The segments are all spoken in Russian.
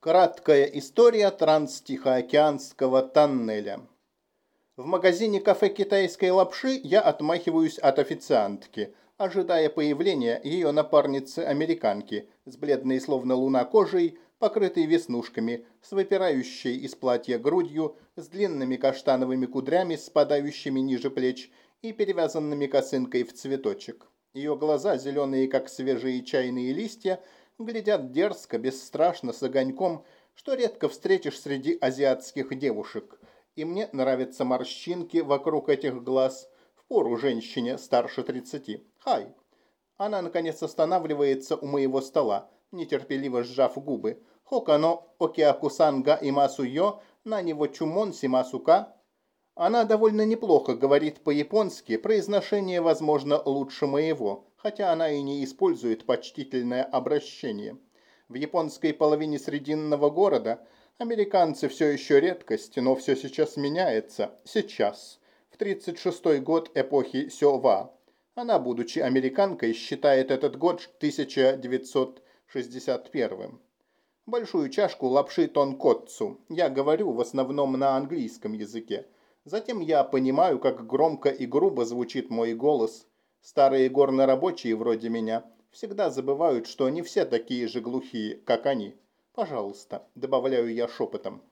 Краткая история Транстихоокеанского тоннеля. В магазине кафе китайской лапши я отмахиваюсь от официантки, ожидая появления ее напарницы-американки с бледной словно луна кожей, покрытой веснушками, с выпирающей из платья грудью, с длинными каштановыми кудрями, спадающими ниже плеч и перевязанными косынкой в цветочек. Ее глаза, зеленые как свежие чайные листья, глядят дерзко, бесстрашно, с огоньком, что редко встретишь среди азиатских девушек. И мне нравятся морщинки вокруг этих глаз, в пору женщине старше тридцати. Хай! Она, наконец, останавливается у моего стола, нетерпеливо сжав губы. Хокано океакусанга имасу йо, на него чумон симасука. Она довольно неплохо говорит по-японски, произношение, возможно, лучше моего хотя она и не использует почтительное обращение. В японской половине срединного города американцы все еще редкость, но все сейчас меняется. Сейчас. В 36-й год эпохи Сёва. Она, будучи американкой, считает этот год 1961 Большую чашку лапши тонкотцу. Я говорю в основном на английском языке. Затем я понимаю, как громко и грубо звучит мой голос – Старые горнорабочие вроде меня всегда забывают, что они все такие же глухие, как они. Пожалуйста, добавляю я шепотом.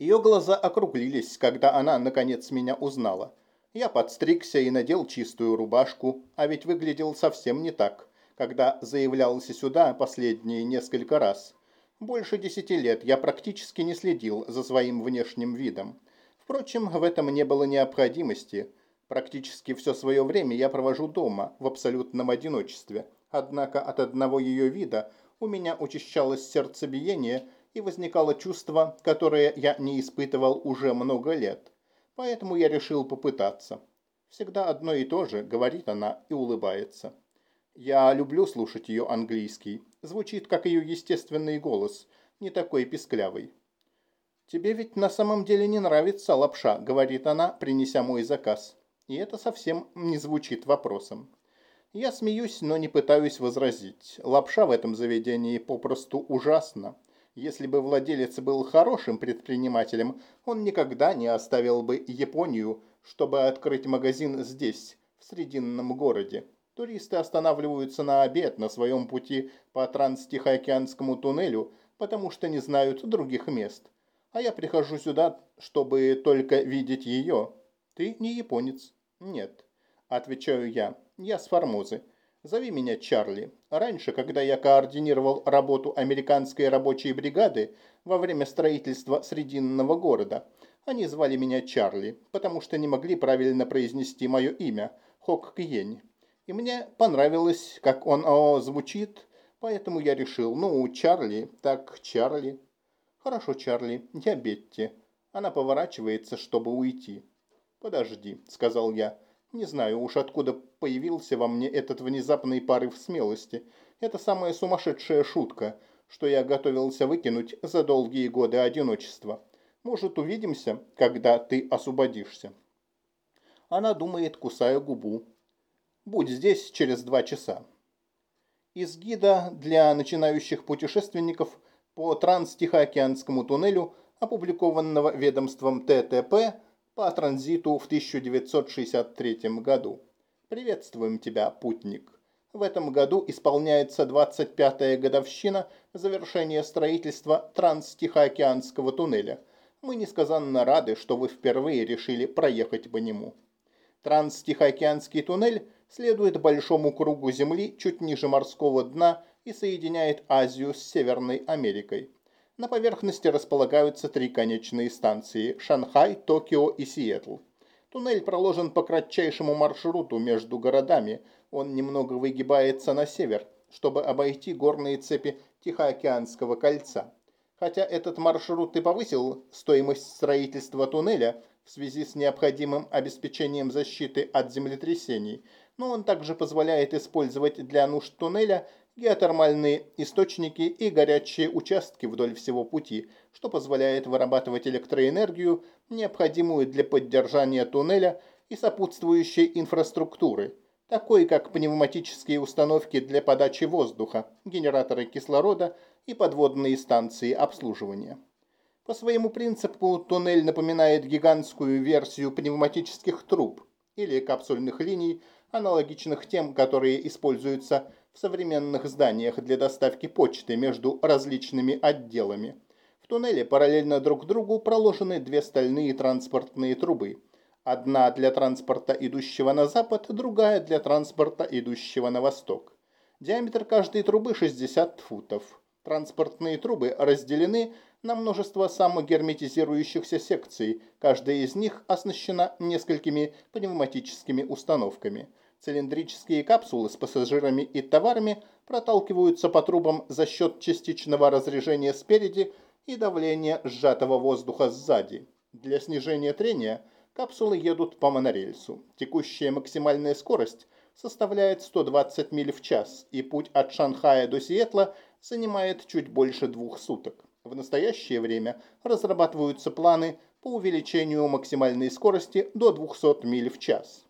Ее глаза округлились, когда она, наконец, меня узнала. Я подстригся и надел чистую рубашку, а ведь выглядел совсем не так, когда заявлялся сюда последние несколько раз. Больше десяти лет я практически не следил за своим внешним видом. Впрочем, в этом не было необходимости – Практически все свое время я провожу дома, в абсолютном одиночестве. Однако от одного ее вида у меня учащалось сердцебиение и возникало чувство, которое я не испытывал уже много лет. Поэтому я решил попытаться. Всегда одно и то же, говорит она и улыбается. Я люблю слушать ее английский. Звучит, как ее естественный голос, не такой писклявый. «Тебе ведь на самом деле не нравится лапша», — говорит она, принеся мой заказ. И это совсем не звучит вопросом. Я смеюсь, но не пытаюсь возразить. Лапша в этом заведении попросту ужасна. Если бы владелец был хорошим предпринимателем, он никогда не оставил бы Японию, чтобы открыть магазин здесь, в срединном городе. Туристы останавливаются на обед на своем пути по Транстихоокеанскому туннелю, потому что не знают других мест. А я прихожу сюда, чтобы только видеть ее. Ты не японец. «Нет», – отвечаю я, – «я с Формозы. Зови меня Чарли. Раньше, когда я координировал работу американской рабочей бригады во время строительства Срединного города, они звали меня Чарли, потому что не могли правильно произнести мое имя – Хок Кьень. И мне понравилось, как он о, звучит, поэтому я решил, ну, Чарли, так Чарли. Хорошо, Чарли, я Бетти. Она поворачивается, чтобы уйти. «Подожди», – сказал я. «Не знаю уж откуда появился во мне этот внезапный порыв смелости. Это самая сумасшедшая шутка, что я готовился выкинуть за долгие годы одиночества. Может, увидимся, когда ты освободишься?» Она думает, кусая губу. «Будь здесь через два часа». Из гида для начинающих путешественников по Транстихоокеанскому туннелю, опубликованного ведомством ТТП, по транзиту в 1963 году. Приветствуем тебя, путник. В этом году исполняется 25-я годовщина завершения строительства Транстихоокеанского туннеля. Мы несказанно рады, что вы впервые решили проехать по нему. Транстихоокеанский туннель следует большому кругу Земли чуть ниже морского дна и соединяет Азию с Северной Америкой. На поверхности располагаются три конечные станции – Шанхай, Токио и Сиэтл. Туннель проложен по кратчайшему маршруту между городами. Он немного выгибается на север, чтобы обойти горные цепи Тихоокеанского кольца. Хотя этот маршрут и повысил стоимость строительства туннеля в связи с необходимым обеспечением защиты от землетрясений, но он также позволяет использовать для нужд туннеля геотермальные источники и горячие участки вдоль всего пути, что позволяет вырабатывать электроэнергию, необходимую для поддержания туннеля и сопутствующей инфраструктуры, такой как пневматические установки для подачи воздуха, генераторы кислорода и подводные станции обслуживания. По своему принципу туннель напоминает гигантскую версию пневматических труб или капсульных линий, аналогичных тем, которые используются в современных зданиях для доставки почты между различными отделами. В туннеле параллельно друг другу проложены две стальные транспортные трубы. Одна для транспорта, идущего на запад, другая для транспорта, идущего на восток. Диаметр каждой трубы 60 футов. Транспортные трубы разделены на множество самогерметизирующихся секций, каждая из них оснащена несколькими пневматическими установками. Цилиндрические капсулы с пассажирами и товарами проталкиваются по трубам за счет частичного разрежения спереди и давления сжатого воздуха сзади. Для снижения трения капсулы едут по монорельсу. Текущая максимальная скорость составляет 120 миль в час, и путь от Шанхая до Сиэтла занимает чуть больше двух суток. В настоящее время разрабатываются планы по увеличению максимальной скорости до 200 миль в час.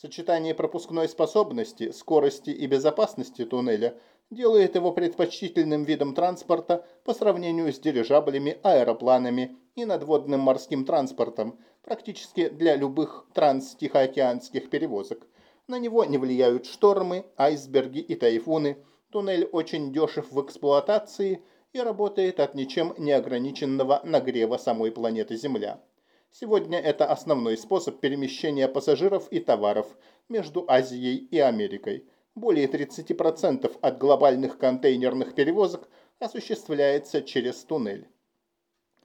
Сочетание пропускной способности, скорости и безопасности туннеля делает его предпочтительным видом транспорта по сравнению с дирижаблями, аэропланами и надводным морским транспортом, практически для любых транс-тихоокеанских перевозок. На него не влияют штормы, айсберги и тайфуны. Туннель очень дешев в эксплуатации – и работает от ничем не ограниченного нагрева самой планеты Земля. Сегодня это основной способ перемещения пассажиров и товаров между Азией и Америкой. Более 30% от глобальных контейнерных перевозок осуществляется через туннель.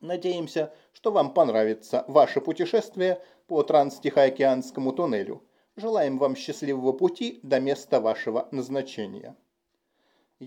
Надеемся, что вам понравится ваше путешествие по Транстихоокеанскому туннелю. Желаем вам счастливого пути до места вашего назначения.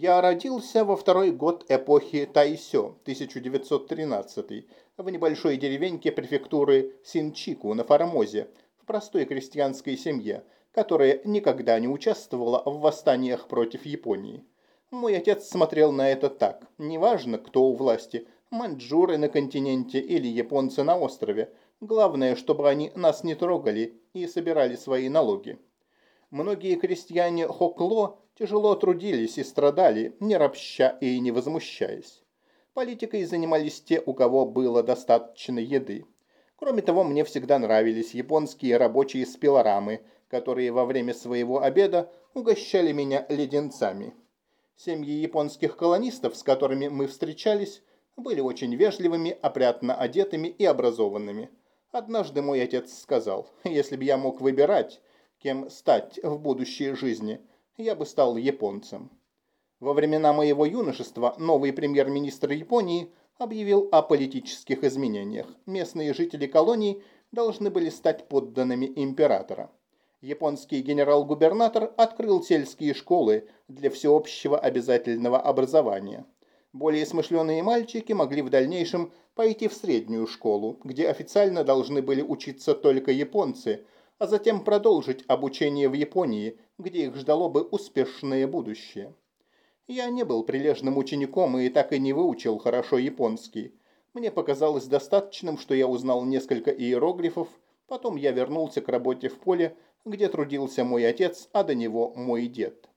Я родился во второй год эпохи Тайсё, 1913, в небольшой деревеньке префектуры Синчику на Формозе, в простой крестьянской семье, которая никогда не участвовала в восстаниях против Японии. Мой отец смотрел на это так. Неважно, кто у власти, маньчжуры на континенте или японцы на острове. Главное, чтобы они нас не трогали и собирали свои налоги. Многие крестьяне Хокло тяжело трудились и страдали, не ропща и не возмущаясь. Политикой занимались те, у кого было достаточно еды. Кроме того, мне всегда нравились японские рабочие с пилорамы, которые во время своего обеда угощали меня леденцами. Семьи японских колонистов, с которыми мы встречались, были очень вежливыми, опрятно одетыми и образованными. Однажды мой отец сказал, если бы я мог выбирать, кем стать в будущей жизни – я бы стал японцем. Во времена моего юношества новый премьер-министр Японии объявил о политических изменениях. Местные жители колоний должны были стать подданными императора. Японский генерал-губернатор открыл сельские школы для всеобщего обязательного образования. Более смышленые мальчики могли в дальнейшем пойти в среднюю школу, где официально должны были учиться только японцы – а затем продолжить обучение в Японии, где их ждало бы успешное будущее. Я не был прилежным учеником и так и не выучил хорошо японский. Мне показалось достаточным, что я узнал несколько иероглифов, потом я вернулся к работе в поле, где трудился мой отец, а до него мой дед.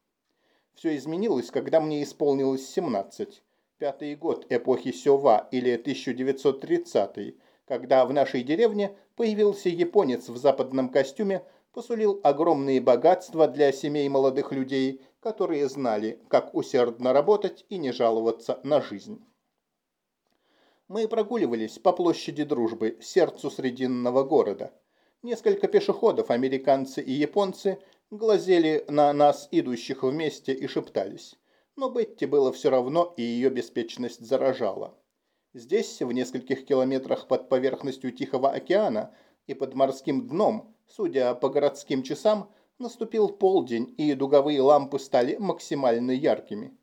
Все изменилось, когда мне исполнилось 17. Пятый год эпохи Сёва или 1930 когда в нашей деревне появился японец в западном костюме, посулил огромные богатства для семей молодых людей, которые знали, как усердно работать и не жаловаться на жизнь. Мы прогуливались по площади Дружбы, сердцу срединного города. Несколько пешеходов, американцы и японцы, глазели на нас, идущих вместе, и шептались. Но Бетти было все равно, и ее беспечность заражала. Здесь, в нескольких километрах под поверхностью Тихого океана и под морским дном, судя по городским часам, наступил полдень, и дуговые лампы стали максимально яркими.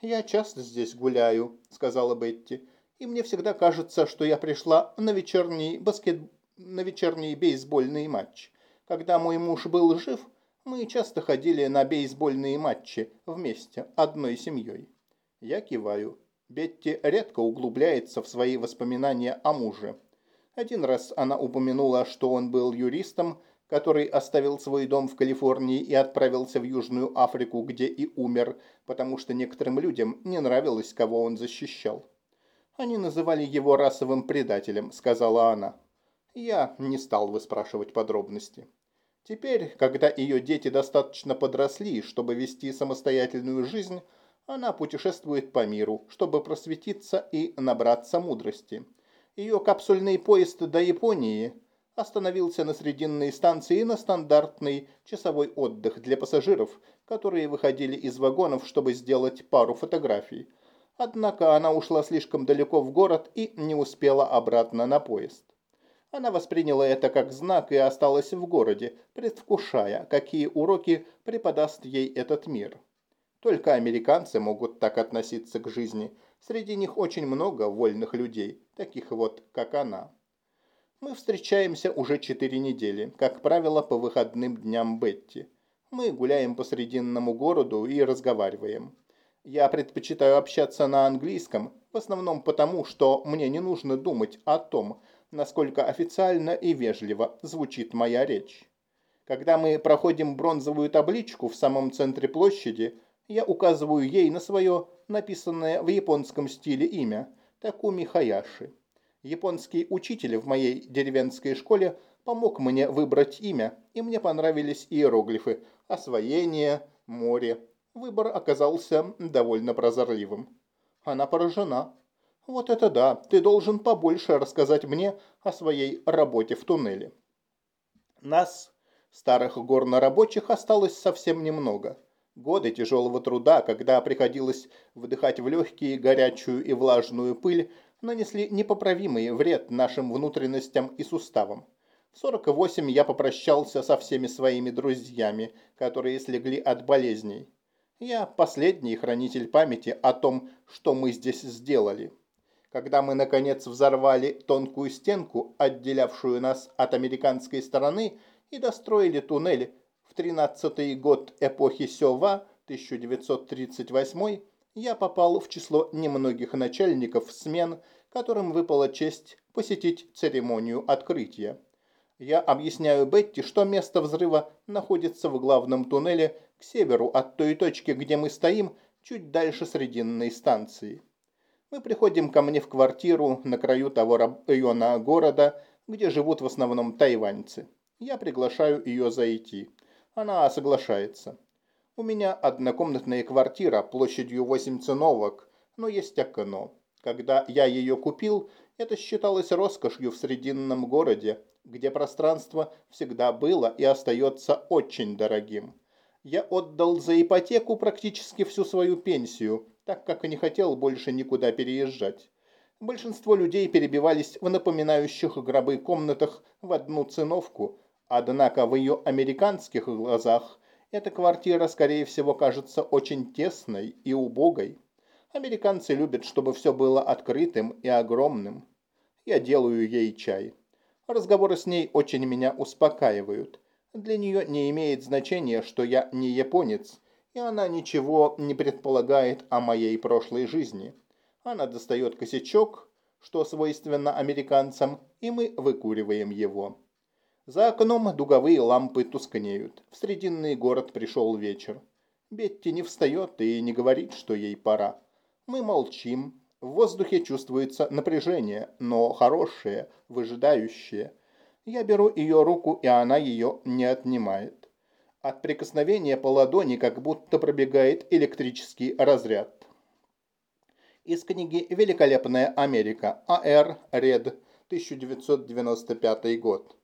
«Я часто здесь гуляю», — сказала Бетти, «и мне всегда кажется, что я пришла на вечерний баскет... на вечерний бейсбольный матч. Когда мой муж был жив, мы часто ходили на бейсбольные матчи вместе, одной семьей». Я киваю. Бетти редко углубляется в свои воспоминания о муже. Один раз она упомянула, что он был юристом, который оставил свой дом в Калифорнии и отправился в Южную Африку, где и умер, потому что некоторым людям не нравилось, кого он защищал. «Они называли его расовым предателем», — сказала она. Я не стал выспрашивать подробности. Теперь, когда ее дети достаточно подросли, чтобы вести самостоятельную жизнь, она путешествует по миру, чтобы просветиться и набраться мудрости. Ее капсульный поезд до Японии остановился на срединной станции на стандартный часовой отдых для пассажиров, которые выходили из вагонов, чтобы сделать пару фотографий. Однако она ушла слишком далеко в город и не успела обратно на поезд. Она восприняла это как знак и осталась в городе, предвкушая, какие уроки преподаст ей этот мир. Только американцы могут так относиться к жизни. Среди них очень много вольных людей, таких вот, как она. Мы встречаемся уже четыре недели, как правило, по выходным дням Бетти. Мы гуляем по срединному городу и разговариваем. Я предпочитаю общаться на английском, в основном потому, что мне не нужно думать о том, насколько официально и вежливо звучит моя речь. Когда мы проходим бронзовую табличку в самом центре площади, я указываю ей на свое написанное в японском стиле имя – Такуми Хаяши. Японский учитель в моей деревенской школе помог мне выбрать имя, и мне понравились иероглифы «освоение», «море». Выбор оказался довольно прозорливым. Она поражена. «Вот это да, ты должен побольше рассказать мне о своей работе в туннеле». Нас, старых горнорабочих, осталось совсем немного. Годы тяжелого труда, когда приходилось вдыхать в легкие горячую и влажную пыль, нанесли непоправимый вред нашим внутренностям и суставам. В 48 я попрощался со всеми своими друзьями, которые слегли от болезней. Я последний хранитель памяти о том, что мы здесь сделали. Когда мы, наконец, взорвали тонкую стенку, отделявшую нас от американской стороны, и достроили туннель в 13-й год эпохи Сёва, 1938 я попал в число немногих начальников смен, которым выпала честь посетить церемонию открытия. Я объясняю Бетти, что место взрыва находится в главном туннеле к северу от той точки, где мы стоим, чуть дальше Срединной станции. Мы приходим ко мне в квартиру на краю того района города, где живут в основном тайваньцы. Я приглашаю ее зайти. Она соглашается. У меня однокомнатная квартира площадью 8 циновок, но есть окно. Когда я ее купил, это считалось роскошью в срединном городе, где пространство всегда было и остается очень дорогим. Я отдал за ипотеку практически всю свою пенсию, так как не хотел больше никуда переезжать. Большинство людей перебивались в напоминающих гробы комнатах в одну циновку, однако в ее американских глазах эта квартира, скорее всего, кажется очень тесной и убогой. Американцы любят, чтобы все было открытым и огромным. Я делаю ей чай. Разговоры с ней очень меня успокаивают. Для нее не имеет значения, что я не японец, и она ничего не предполагает о моей прошлой жизни. Она достает косячок, что свойственно американцам, и мы выкуриваем его. За окном дуговые лампы тускнеют. В срединный город пришел вечер. Бетти не встает и не говорит, что ей пора. Мы молчим. В воздухе чувствуется напряжение, но хорошее, выжидающее. Я беру ее руку, и она ее не отнимает. От прикосновения по ладони как будто пробегает электрический разряд. Из книги «Великолепная Америка» А.Р. Ред, 1995 год.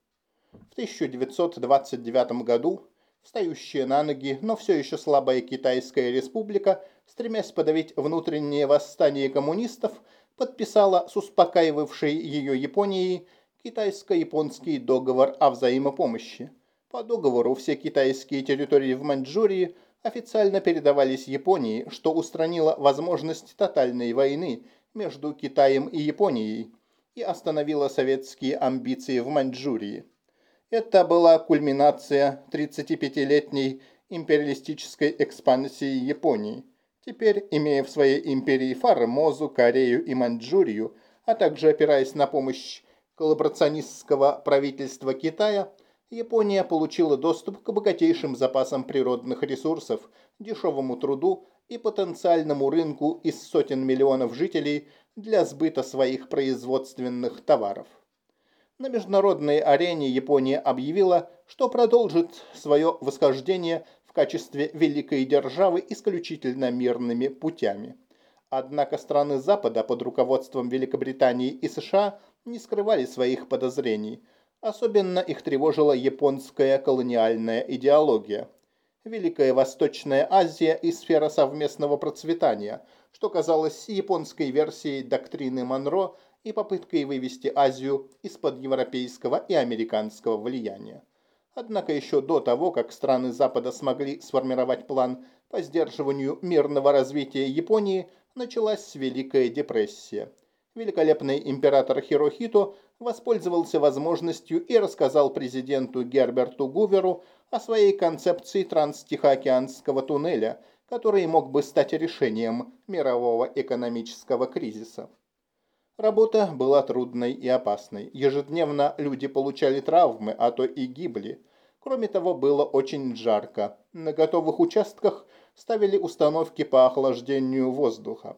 В 1929 году встающая на ноги, но все еще слабая Китайская республика, стремясь подавить внутреннее восстание коммунистов, подписала с успокаивавшей ее Японией китайско-японский договор о взаимопомощи. По договору все китайские территории в Маньчжурии официально передавались Японии, что устранило возможность тотальной войны между Китаем и Японией и остановило советские амбиции в Маньчжурии. Это была кульминация 35-летней империалистической экспансии Японии. Теперь, имея в своей империи Формозу, Корею и Маньчжурию, а также опираясь на помощь коллаборационистского правительства Китая, Япония получила доступ к богатейшим запасам природных ресурсов, дешевому труду и потенциальному рынку из сотен миллионов жителей для сбыта своих производственных товаров. На международной арене Япония объявила, что продолжит свое восхождение в качестве великой державы исключительно мирными путями. Однако страны Запада под руководством Великобритании и США не скрывали своих подозрений. Особенно их тревожила японская колониальная идеология. Великая Восточная Азия и сфера совместного процветания, что казалось японской версией доктрины Монро – и попыткой вывести Азию из-под европейского и американского влияния. Однако еще до того, как страны Запада смогли сформировать план по сдерживанию мирного развития Японии, началась Великая депрессия. Великолепный император Хирохито воспользовался возможностью и рассказал президенту Герберту Гуверу о своей концепции транстихоокеанского туннеля, который мог бы стать решением мирового экономического кризиса. Работа была трудной и опасной. Ежедневно люди получали травмы, а то и гибли. Кроме того, было очень жарко. На готовых участках ставили установки по охлаждению воздуха.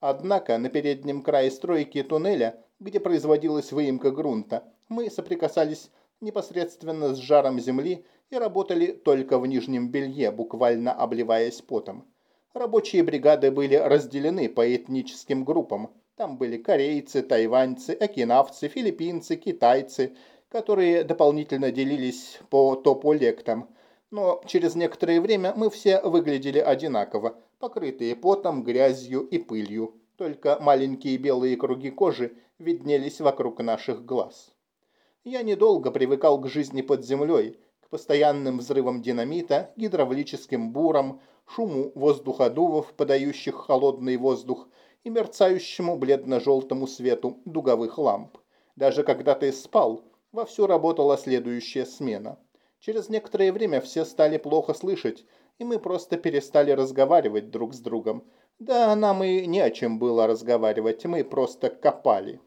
Однако на переднем крае стройки туннеля, где производилась выемка грунта, мы соприкасались непосредственно с жаром земли и работали только в нижнем белье, буквально обливаясь потом. Рабочие бригады были разделены по этническим группам – там были корейцы, тайваньцы, окинавцы, филиппинцы, китайцы, которые дополнительно делились по тополектам. Но через некоторое время мы все выглядели одинаково, покрытые потом, грязью и пылью. Только маленькие белые круги кожи виднелись вокруг наших глаз. Я недолго привыкал к жизни под землей, к постоянным взрывам динамита, гидравлическим бурам, шуму воздуходувов, подающих холодный воздух, и мерцающему бледно-желтому свету дуговых ламп. Даже когда ты спал, вовсю работала следующая смена. Через некоторое время все стали плохо слышать, и мы просто перестали разговаривать друг с другом. Да, нам и не о чем было разговаривать, мы просто копали.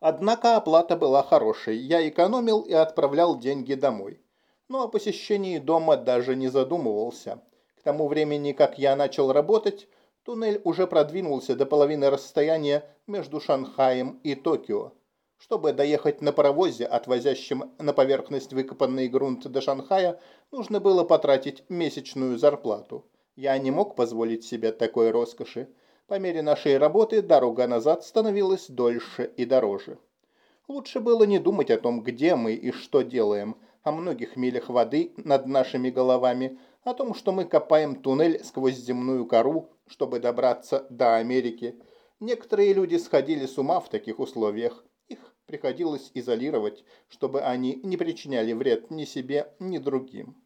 Однако оплата была хорошей, я экономил и отправлял деньги домой. Но о посещении дома даже не задумывался. К тому времени, как я начал работать, Туннель уже продвинулся до половины расстояния между Шанхаем и Токио. Чтобы доехать на паровозе, отвозящем на поверхность выкопанный грунт до Шанхая, нужно было потратить месячную зарплату. Я не мог позволить себе такой роскоши. По мере нашей работы дорога назад становилась дольше и дороже. Лучше было не думать о том, где мы и что делаем, о многих милях воды над нашими головами, о том, что мы копаем туннель сквозь земную кору, чтобы добраться до Америки. Некоторые люди сходили с ума в таких условиях. Их приходилось изолировать, чтобы они не причиняли вред ни себе, ни другим.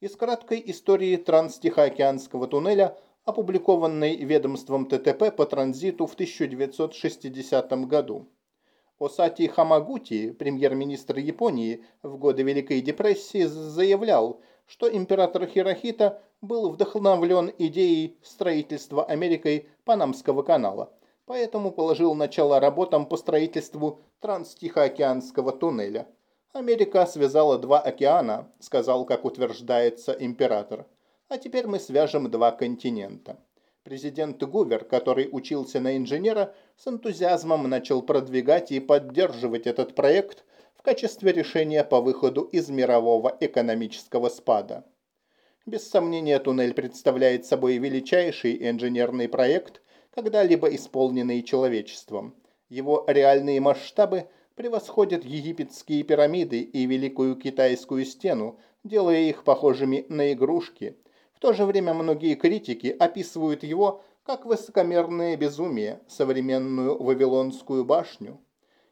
Из краткой истории Транстихоокеанского туннеля, опубликованной ведомством ТТП по транзиту в 1960 году. Осати Хамагути, премьер-министр Японии, в годы Великой депрессии заявлял, что император Хирохита был вдохновлен идеей строительства Америкой Панамского канала, поэтому положил начало работам по строительству Транстихоокеанского туннеля. Америка связала два океана, сказал, как утверждается император. А теперь мы свяжем два континента. Президент Гувер, который учился на инженера, с энтузиазмом начал продвигать и поддерживать этот проект – качестве решения по выходу из мирового экономического спада. Без сомнения, туннель представляет собой величайший инженерный проект, когда-либо исполненный человечеством. Его реальные масштабы превосходят египетские пирамиды и Великую Китайскую стену, делая их похожими на игрушки. В то же время многие критики описывают его как высокомерное безумие, современную Вавилонскую башню.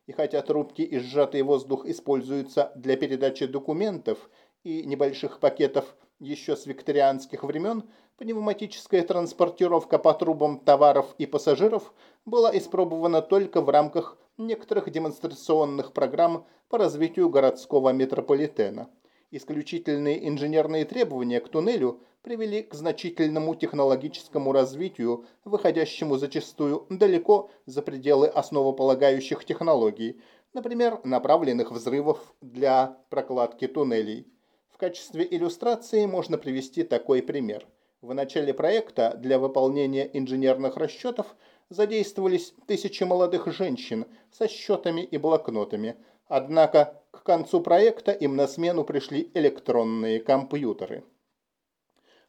И хотя трубки и сжатый воздух используются для передачи документов и небольших пакетов еще с викторианских времен, пневматическая транспортировка по трубам товаров и пассажиров была испробована только в рамках некоторых демонстрационных программ по развитию городского метрополитена. Исключительные инженерные требования к туннелю привели к значительному технологическому развитию, выходящему зачастую далеко за пределы основополагающих технологий, например, направленных взрывов для прокладки туннелей. В качестве иллюстрации можно привести такой пример. В начале проекта для выполнения инженерных расчетов задействовались тысячи молодых женщин со счетами и блокнотами, однако к концу проекта им на смену пришли электронные компьютеры.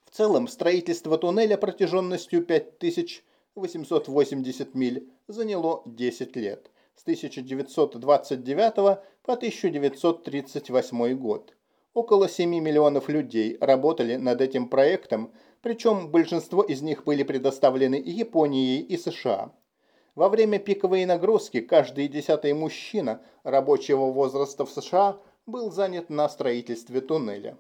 В целом строительство туннеля протяженностью 5880 миль заняло 10 лет, с 1929 по 1938 год. Около 7 миллионов людей работали над этим проектом, причем большинство из них были предоставлены Японией и США. Во время пиковой нагрузки каждый десятый мужчина рабочего возраста в США был занят на строительстве туннеля.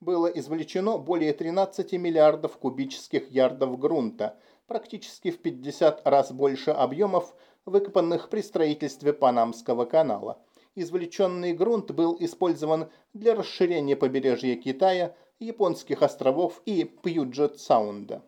Было извлечено более 13 миллиардов кубических ярдов грунта, практически в 50 раз больше объемов, выкопанных при строительстве Панамского канала – извлеченный грунт был использован для расширения побережья Китая, японских островов и Пьюджет-Саунда.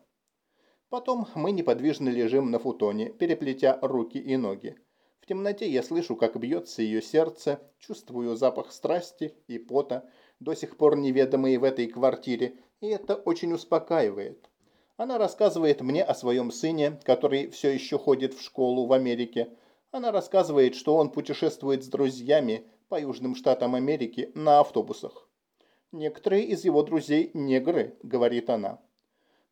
Потом мы неподвижно лежим на футоне, переплетя руки и ноги. В темноте я слышу, как бьется ее сердце, чувствую запах страсти и пота, до сих пор неведомые в этой квартире, и это очень успокаивает. Она рассказывает мне о своем сыне, который все еще ходит в школу в Америке, она рассказывает, что он путешествует с друзьями по Южным Штатам Америки на автобусах. «Некоторые из его друзей – негры», – говорит она.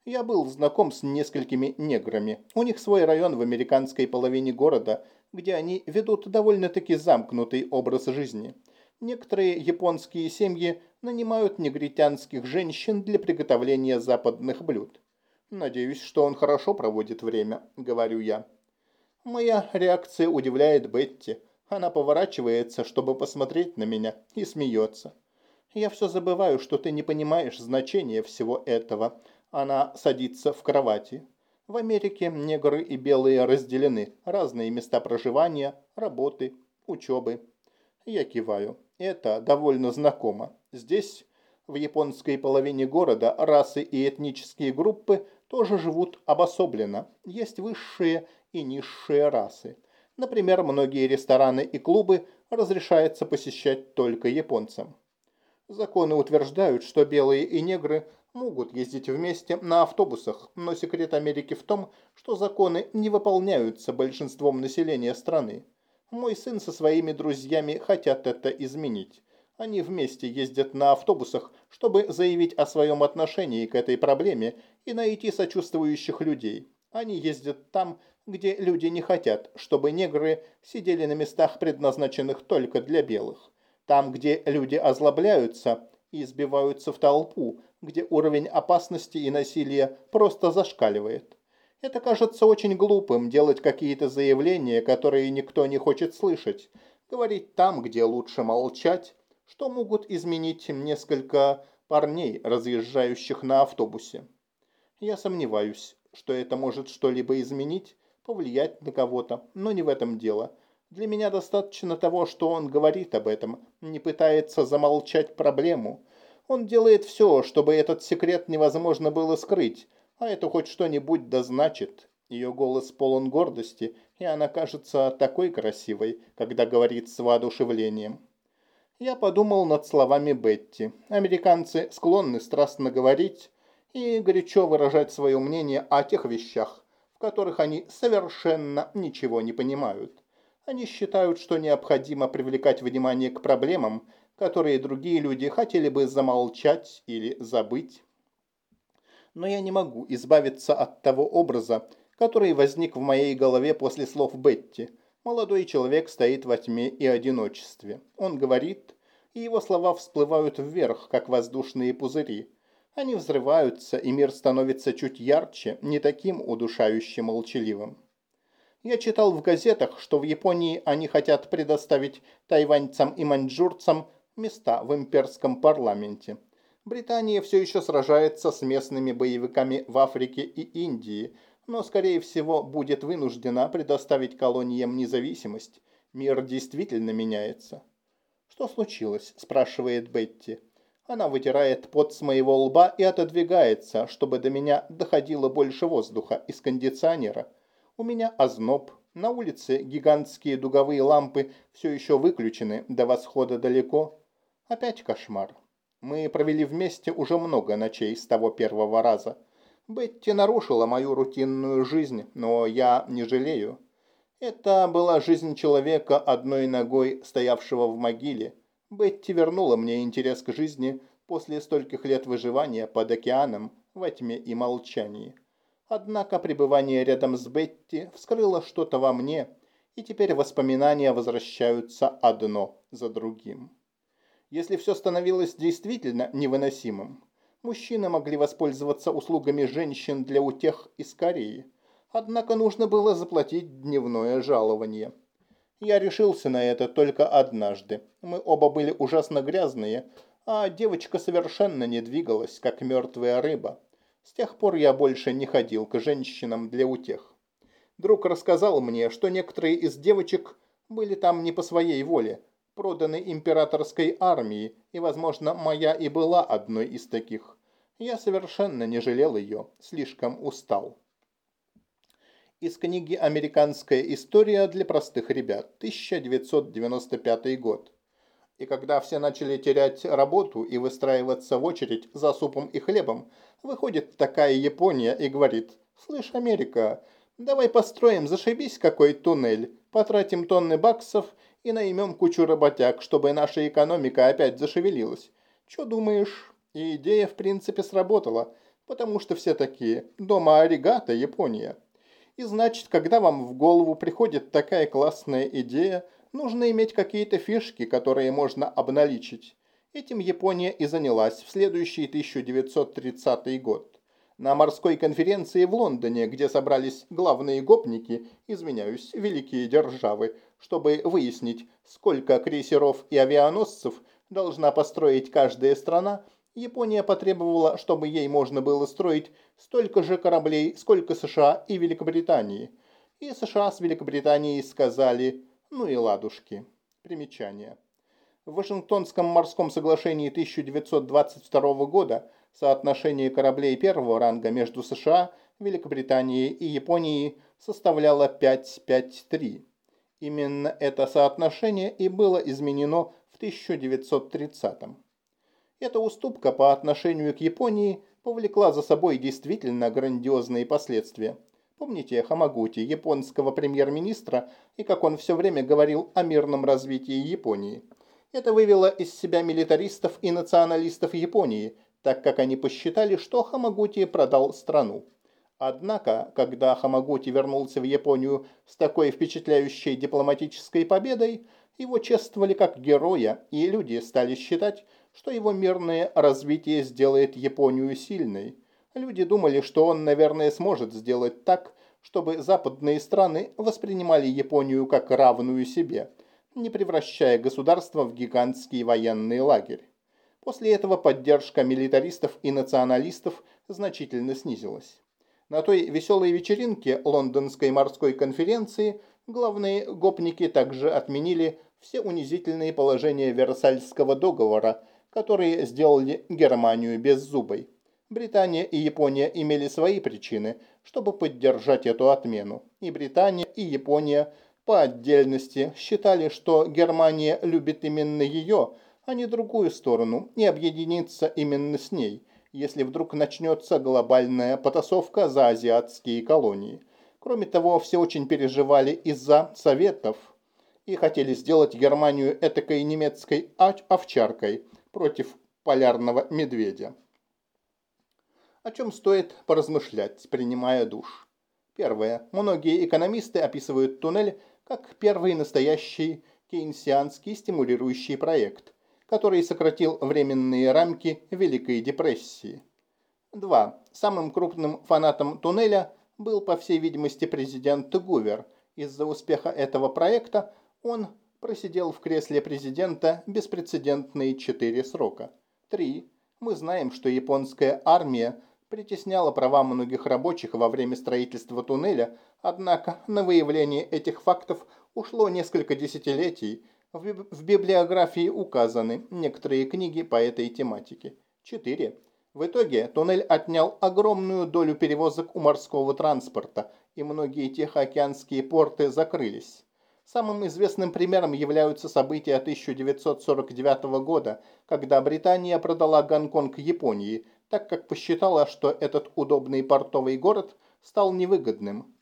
Я был знаком с несколькими неграми. У них свой район в американской половине города, где они ведут довольно-таки замкнутый образ жизни. Некоторые японские семьи нанимают негритянских женщин для приготовления западных блюд. «Надеюсь, что он хорошо проводит время», – говорю я. Моя реакция удивляет Бетти. Она поворачивается, чтобы посмотреть на меня, и смеется. Я все забываю, что ты не понимаешь значения всего этого. Она садится в кровати. В Америке негры и белые разделены. Разные места проживания, работы, учебы. Я киваю. Это довольно знакомо. Здесь, в японской половине города, расы и этнические группы тоже живут обособленно. Есть высшие и низшие расы. Например, многие рестораны и клубы разрешается посещать только японцам. Законы утверждают, что белые и негры могут ездить вместе на автобусах, но секрет Америки в том, что законы не выполняются большинством населения страны. Мой сын со своими друзьями хотят это изменить. Они вместе ездят на автобусах, чтобы заявить о своем отношении к этой проблеме и найти сочувствующих людей. Они ездят там, где люди не хотят, чтобы негры сидели на местах, предназначенных только для белых. Там, где люди озлобляются и сбиваются в толпу, где уровень опасности и насилия просто зашкаливает. Это кажется очень глупым делать какие-то заявления, которые никто не хочет слышать, говорить там, где лучше молчать, что могут изменить несколько парней, разъезжающих на автобусе. Я сомневаюсь, что это может что-либо изменить, повлиять на кого-то, но не в этом дело. Для меня достаточно того, что он говорит об этом, не пытается замолчать проблему. Он делает все, чтобы этот секрет невозможно было скрыть, а это хоть что-нибудь да значит. Ее голос полон гордости, и она кажется такой красивой, когда говорит с воодушевлением. Я подумал над словами Бетти. Американцы склонны страстно говорить и горячо выражать свое мнение о тех вещах, которых они совершенно ничего не понимают. Они считают, что необходимо привлекать внимание к проблемам, которые другие люди хотели бы замолчать или забыть. Но я не могу избавиться от того образа, который возник в моей голове после слов Бетти. Молодой человек стоит во тьме и одиночестве. Он говорит, и его слова всплывают вверх, как воздушные пузыри. Они взрываются, и мир становится чуть ярче, не таким удушающе молчаливым. Я читал в газетах, что в Японии они хотят предоставить тайваньцам и маньчжурцам места в имперском парламенте. Британия все еще сражается с местными боевиками в Африке и Индии, но, скорее всего, будет вынуждена предоставить колониям независимость. Мир действительно меняется. «Что случилось?» – спрашивает Бетти. Она вытирает пот с моего лба и отодвигается, чтобы до меня доходило больше воздуха из кондиционера. У меня озноб, На улице гигантские дуговые лампы все еще выключены, до восхода далеко. Опять кошмар. Мы провели вместе уже много ночей с того первого раза. Бетти нарушила мою рутинную жизнь, но я не жалею. Это была жизнь человека, одной ногой стоявшего в могиле. Бетти вернула мне интерес к жизни после стольких лет выживания под океаном, во тьме и молчании. Однако пребывание рядом с Бетти вскрыло что-то во мне, и теперь воспоминания возвращаются одно за другим. Если все становилось действительно невыносимым, мужчины могли воспользоваться услугами женщин для утех из Кореи. Однако нужно было заплатить дневное жалование. Я решился на это только однажды. Мы оба были ужасно грязные, а девочка совершенно не двигалась, как мертвая рыба. С тех пор я больше не ходил к женщинам для утех. Друг рассказал мне, что некоторые из девочек были там не по своей воле, проданы императорской армии, и, возможно, моя и была одной из таких. Я совершенно не жалел ее, слишком устал. Из книги «Американская история для простых ребят», 1995 год. И когда все начали терять работу и выстраиваться в очередь за супом и хлебом, выходит такая Япония и говорит, «Слышь, Америка, давай построим, зашибись какой туннель, потратим тонны баксов и наймем кучу работяг, чтобы наша экономика опять зашевелилась. Чё думаешь? И идея в принципе сработала, потому что все такие «дома аригато, Япония». И значит, когда вам в голову приходит такая классная идея, нужно иметь какие-то фишки, которые можно обналичить. Этим Япония и занялась в следующий 1930 год. На морской конференции в Лондоне, где собрались главные гопники, извиняюсь, великие державы, чтобы выяснить, сколько крейсеров и авианосцев должна построить каждая страна, Япония потребовала, чтобы ей можно было строить столько же кораблей, сколько США и Великобритании. И США с Великобританией сказали «ну и ладушки». Примечание. В Вашингтонском морском соглашении 1922 года соотношение кораблей первого ранга между США, Великобританией и Японией составляло 5-5-3. Именно это соотношение и было изменено в 1930-м. Эта уступка по отношению к Японии повлекла за собой действительно грандиозные последствия. Помните Хамагути, японского премьер-министра, и как он все время говорил о мирном развитии Японии? Это вывело из себя милитаристов и националистов Японии, так как они посчитали, что Хамагути продал страну. Однако, когда Хамагути вернулся в Японию с такой впечатляющей дипломатической победой, его чествовали как героя, и люди стали считать, что его мирное развитие сделает Японию сильной. Люди думали, что он, наверное, сможет сделать так, чтобы западные страны воспринимали Японию как равную себе, не превращая государство в гигантский военный лагерь. После этого поддержка милитаристов и националистов значительно снизилась. На той веселой вечеринке Лондонской морской конференции главные гопники также отменили все унизительные положения Версальского договора, которые сделали Германию беззубой. Британия и Япония имели свои причины, чтобы поддержать эту отмену. И Британия, и Япония по отдельности считали, что Германия любит именно ее, а не другую сторону, и объединиться именно с ней, если вдруг начнется глобальная потасовка за азиатские колонии. Кроме того, все очень переживали из-за советов и хотели сделать Германию этакой немецкой овчаркой против полярного медведя. О чем стоит поразмышлять, принимая душ. Первое. Многие экономисты описывают туннель как первый настоящий кейнсианский стимулирующий проект, который сократил временные рамки Великой депрессии. 2. Самым крупным фанатом туннеля был, по всей видимости, президент Гувер. Из-за успеха этого проекта он просидел в кресле президента беспрецедентные четыре срока. 3. Мы знаем, что японская армия притесняла права многих рабочих во время строительства туннеля, однако на выявление этих фактов ушло несколько десятилетий, в библиографии указаны некоторые книги по этой тематике. 4. В итоге туннель отнял огромную долю перевозок у морского транспорта, и многие тихоокеанские порты закрылись. Самым известным примером являются события 1949 года, когда Британия продала Гонконг Японии, так как посчитала, что этот удобный портовый город стал невыгодным.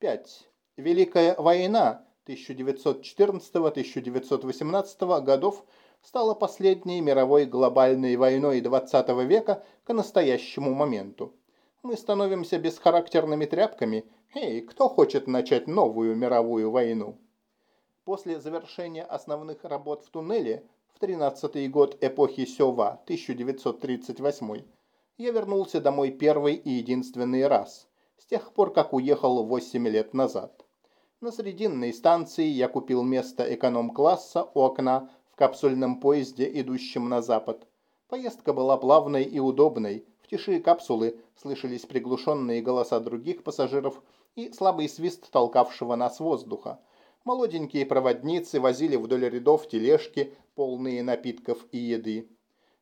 5. Великая война 1914-1918 годов стала последней мировой глобальной войной XX века к настоящему моменту. Мы становимся бесхарактерными тряпками. Эй, кто хочет начать новую мировую войну? После завершения основных работ в туннеле в 13-й год эпохи Сёва, 1938, я вернулся домой первый и единственный раз, с тех пор, как уехал 8 лет назад. На срединной станции я купил место эконом-класса у окна в капсульном поезде, идущем на запад. Поездка была плавной и удобной. В тиши капсулы слышались приглушенные голоса других пассажиров и слабый свист толкавшего нас воздуха. Молоденькие проводницы возили вдоль рядов тележки, полные напитков и еды.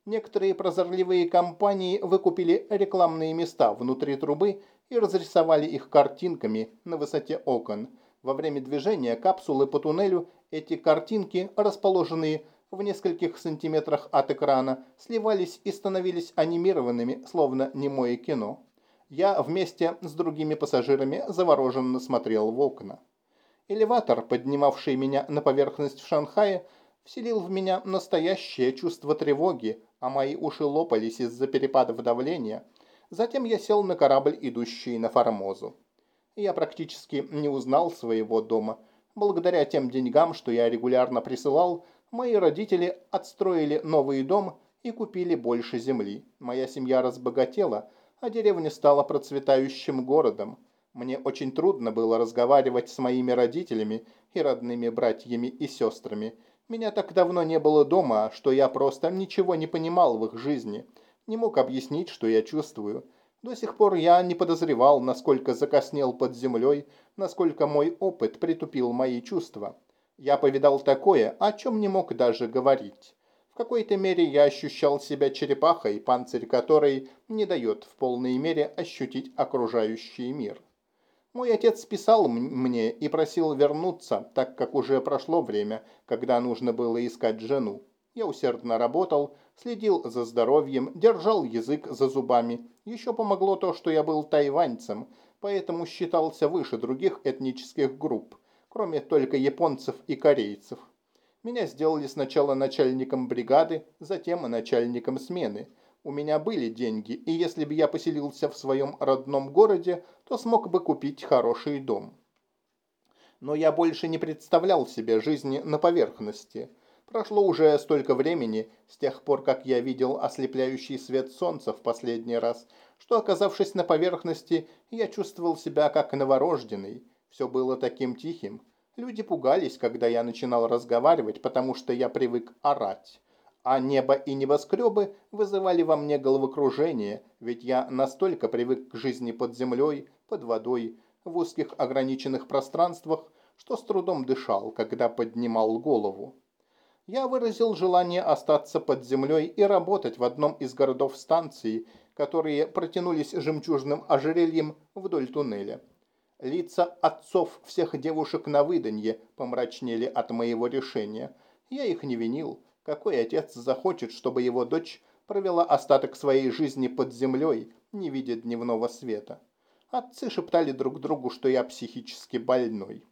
Некоторые прозорливые компании выкупили рекламные места внутри трубы и разрисовали их картинками на высоте окон. Во время движения капсулы по туннелю эти картинки, расположенные в нескольких сантиметрах от экрана, сливались и становились анимированными, словно немое кино. Я вместе с другими пассажирами завороженно смотрел в окна. Элеватор, поднимавший меня на поверхность в Шанхае, вселил в меня настоящее чувство тревоги, а мои уши лопались из-за перепадов давления. Затем я сел на корабль, идущий на Формозу. Я практически не узнал своего дома. Благодаря тем деньгам, что я регулярно присылал, мои родители отстроили новый дом и купили больше земли. Моя семья разбогатела, а деревня стала процветающим городом. Мне очень трудно было разговаривать с моими родителями и родными братьями и сестрами. Меня так давно не было дома, что я просто ничего не понимал в их жизни. Не мог объяснить, что я чувствую. До сих пор я не подозревал, насколько закоснел под землей, насколько мой опыт притупил мои чувства. Я повидал такое, о чем не мог даже говорить. В какой-то мере я ощущал себя черепахой, панцирь которой не дает в полной мере ощутить окружающий мир. Мой отец писал мне и просил вернуться, так как уже прошло время, когда нужно было искать жену. Я усердно работал, следил за здоровьем, держал язык за зубами. Еще помогло то, что я был тайваньцем, поэтому считался выше других этнических групп, кроме только японцев и корейцев. Меня сделали сначала начальником бригады, затем начальником смены – у меня были деньги, и если бы я поселился в своем родном городе, то смог бы купить хороший дом. Но я больше не представлял себе жизни на поверхности. Прошло уже столько времени, с тех пор, как я видел ослепляющий свет солнца в последний раз, что, оказавшись на поверхности, я чувствовал себя как новорожденный. Все было таким тихим. Люди пугались, когда я начинал разговаривать, потому что я привык орать а небо и небоскребы вызывали во мне головокружение, ведь я настолько привык к жизни под землей, под водой, в узких ограниченных пространствах, что с трудом дышал, когда поднимал голову. Я выразил желание остаться под землей и работать в одном из городов станции, которые протянулись жемчужным ожерельем вдоль туннеля. Лица отцов всех девушек на выданье помрачнели от моего решения. Я их не винил. Какой отец захочет, чтобы его дочь провела остаток своей жизни под землей, не видя дневного света? Отцы шептали друг другу, что я психически больной.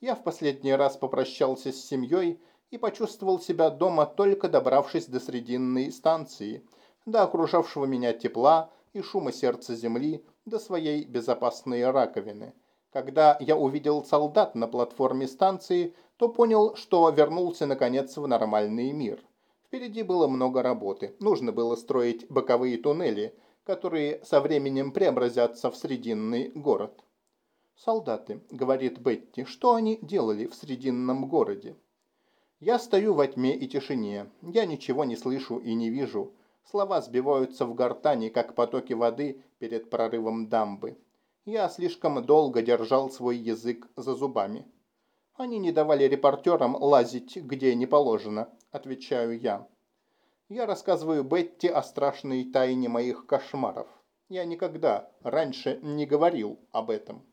Я в последний раз попрощался с семьей и почувствовал себя дома, только добравшись до срединной станции, до окружавшего меня тепла и шума сердца земли, до своей безопасной раковины. Когда я увидел солдат на платформе станции, то понял, что вернулся наконец в нормальный мир. Впереди было много работы. Нужно было строить боковые туннели, которые со временем преобразятся в срединный город. «Солдаты», — говорит Бетти, — «что они делали в срединном городе?» Я стою во тьме и тишине. Я ничего не слышу и не вижу. Слова сбиваются в гортани, как потоки воды перед прорывом дамбы. Я слишком долго держал свой язык за зубами. Они не давали репортерам лазить, где не положено, отвечаю я. Я рассказываю Бетти о страшной тайне моих кошмаров. Я никогда раньше не говорил об этом.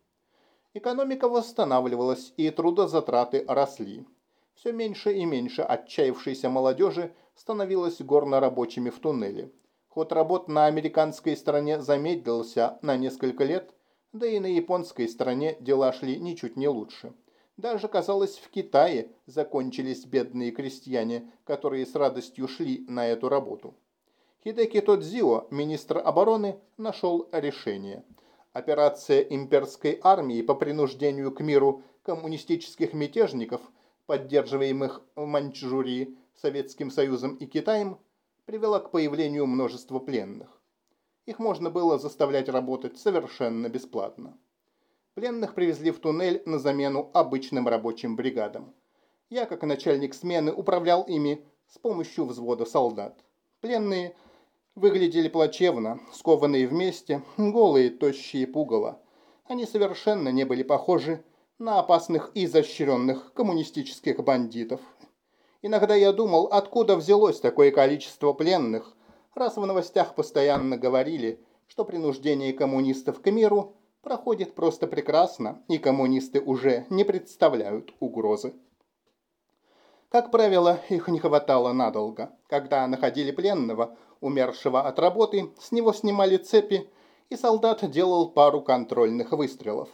Экономика восстанавливалась, и трудозатраты росли. Все меньше и меньше отчаявшейся молодежи становилось горнорабочими в туннеле. Ход работ на американской стороне замедлился на несколько лет, да и на японской стороне дела шли ничуть не лучше. Даже, казалось, в Китае закончились бедные крестьяне, которые с радостью шли на эту работу. Хидеки Тодзио, министр обороны, нашел решение. Операция имперской армии по принуждению к миру коммунистических мятежников, поддерживаемых в Маньчжурии Советским Союзом и Китаем, привела к появлению множества пленных. Их можно было заставлять работать совершенно бесплатно. Пленных привезли в туннель на замену обычным рабочим бригадам. Я, как начальник смены, управлял ими с помощью взвода солдат. Пленные выглядели плачевно, скованные вместе, голые, тощие пугало. Они совершенно не были похожи на опасных и изощренных коммунистических бандитов, Иногда я думал, откуда взялось такое количество пленных, раз в новостях постоянно говорили, что принуждение коммунистов к миру проходит просто прекрасно, и коммунисты уже не представляют угрозы. Как правило, их не хватало надолго. Когда находили пленного, умершего от работы, с него снимали цепи, и солдат делал пару контрольных выстрелов.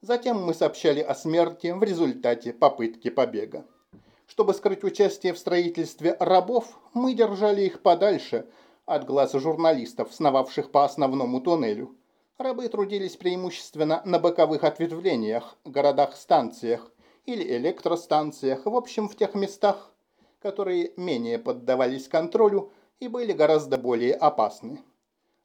Затем мы сообщали о смерти в результате попытки побега. Чтобы скрыть участие в строительстве рабов, мы держали их подальше от глаз журналистов, сновавших по основному туннелю. Рабы трудились преимущественно на боковых ответвлениях, городах-станциях или электростанциях, в общем, в тех местах, которые менее поддавались контролю и были гораздо более опасны.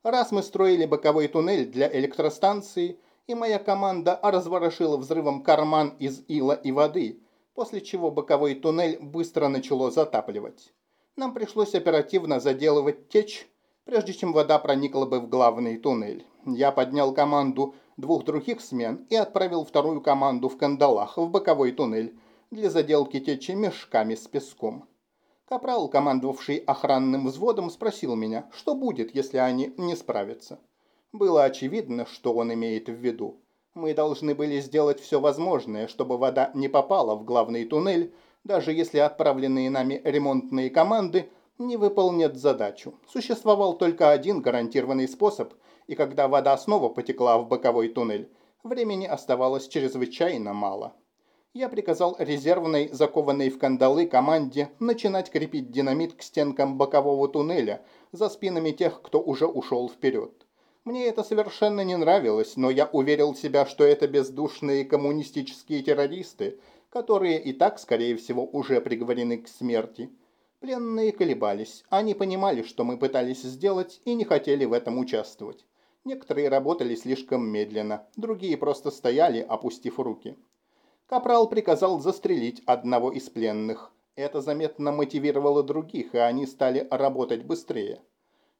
Раз мы строили боковой туннель для электростанции, и моя команда разворошила взрывом карман из ила и воды, после чего боковой туннель быстро начало затапливать. Нам пришлось оперативно заделывать течь, прежде чем вода проникла бы в главный туннель. Я поднял команду двух других смен и отправил вторую команду в кандалах в боковой туннель для заделки течи мешками с песком. Капрал, командовавший охранным взводом, спросил меня, что будет, если они не справятся. Было очевидно, что он имеет в виду. Мы должны были сделать все возможное, чтобы вода не попала в главный туннель, даже если отправленные нами ремонтные команды не выполнят задачу. Существовал только один гарантированный способ, и когда вода снова потекла в боковой туннель, времени оставалось чрезвычайно мало. Я приказал резервной, закованной в кандалы команде начинать крепить динамит к стенкам бокового туннеля за спинами тех, кто уже ушел вперед. Мне это совершенно не нравилось, но я уверил себя, что это бездушные коммунистические террористы, которые и так, скорее всего, уже приговорены к смерти. Пленные колебались. Они понимали, что мы пытались сделать, и не хотели в этом участвовать. Некоторые работали слишком медленно, другие просто стояли, опустив руки. Капрал приказал застрелить одного из пленных. Это заметно мотивировало других, и они стали работать быстрее.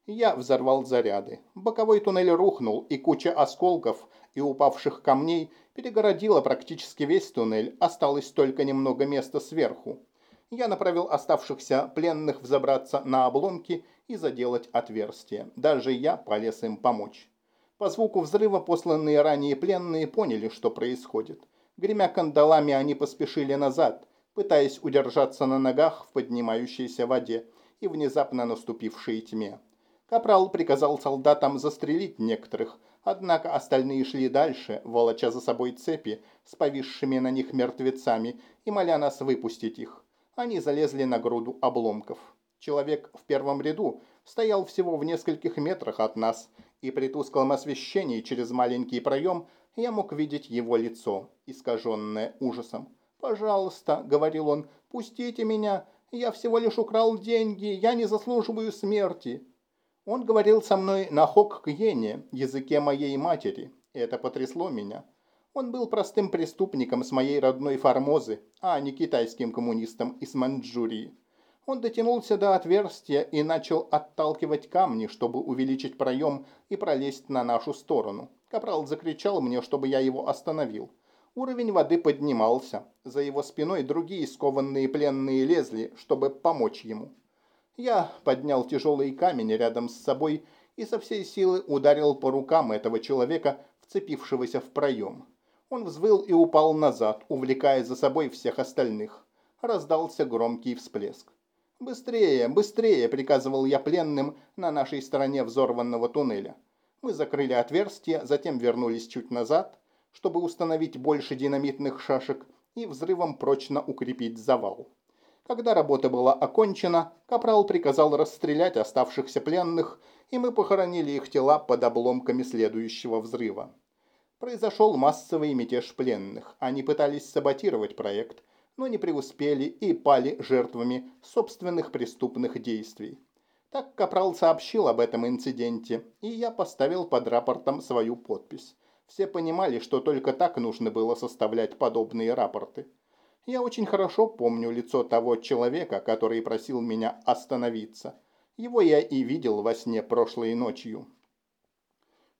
Я взорвал заряды. Боковой туннель рухнул, и куча осколков и упавших камней перегородила практически весь туннель, осталось только немного места сверху. Я направил оставшихся пленных взобраться на обломки и заделать отверстие. Даже я полез им помочь. По звуку взрыва посланные ранее пленные поняли, что происходит. Гремя кандалами, они поспешили назад, пытаясь удержаться на ногах в поднимающейся воде и внезапно наступившей тьме. Капрал приказал солдатам застрелить некоторых, однако остальные шли дальше, волоча за собой цепи с повисшими на них мертвецами и моля нас выпустить их. Они залезли на груду обломков. Человек в первом ряду стоял всего в нескольких метрах от нас, и при тусклом освещении через маленький проем я мог видеть его лицо, искаженное ужасом. «Пожалуйста», — говорил он, — «пустите меня, я всего лишь украл деньги, я не заслуживаю смерти». Он говорил со мной на хоккьене, языке моей матери. Это потрясло меня. Он был простым преступником с моей родной Формозы, а не китайским коммунистом из Маньчжурии. Он дотянулся до отверстия и начал отталкивать камни, чтобы увеличить проем и пролезть на нашу сторону. Капрал закричал мне, чтобы я его остановил. Уровень воды поднимался. За его спиной другие скованные пленные лезли, чтобы помочь ему. Я поднял тяжелый камень рядом с собой и со всей силы ударил по рукам этого человека, вцепившегося в проем. Он взвыл и упал назад, увлекая за собой всех остальных. Раздался громкий всплеск. «Быстрее, быстрее!» – приказывал я пленным на нашей стороне взорванного туннеля. Мы закрыли отверстие, затем вернулись чуть назад, чтобы установить больше динамитных шашек и взрывом прочно укрепить завал. Когда работа была окончена, Капрал приказал расстрелять оставшихся пленных, и мы похоронили их тела под обломками следующего взрыва. Произошел массовый мятеж пленных. Они пытались саботировать проект, но не преуспели и пали жертвами собственных преступных действий. Так Капрал сообщил об этом инциденте, и я поставил под рапортом свою подпись. Все понимали, что только так нужно было составлять подобные рапорты. Я очень хорошо помню лицо того человека, который просил меня остановиться. Его я и видел во сне прошлой ночью.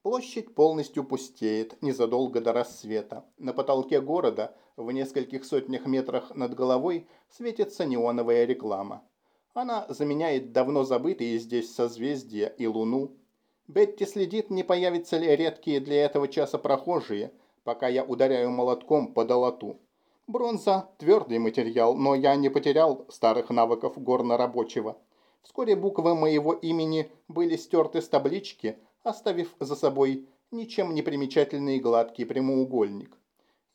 Площадь полностью пустеет незадолго до рассвета. На потолке города, в нескольких сотнях метрах над головой, светится неоновая реклама. Она заменяет давно забытые здесь созвездия и луну. Бетти следит, не появятся ли редкие для этого часа прохожие, пока я ударяю молотком по долоту. Бронза – твердый материал, но я не потерял старых навыков горнорабочего. Вскоре буквы моего имени были стерты с таблички, оставив за собой ничем не примечательный гладкий прямоугольник.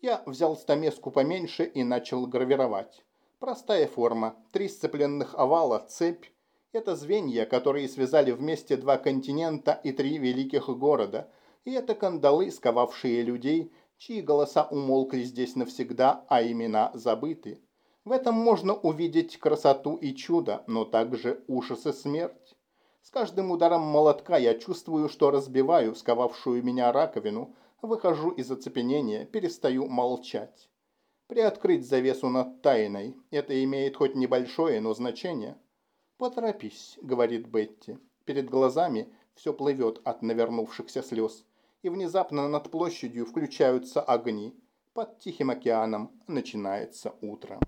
Я взял стамеску поменьше и начал гравировать. Простая форма, три сцепленных овала, цепь – это звенья, которые связали вместе два континента и три великих города, и это кандалы, сковавшие людей – чьи голоса умолкли здесь навсегда, а имена забыты. В этом можно увидеть красоту и чудо, но также ужас и смерть. С каждым ударом молотка я чувствую, что разбиваю сковавшую меня раковину, выхожу из оцепенения, перестаю молчать. Приоткрыть завесу над тайной – это имеет хоть небольшое, но значение. «Поторопись», – говорит Бетти. Перед глазами все плывет от навернувшихся слез и внезапно над площадью включаются огни. Под Тихим океаном начинается утро.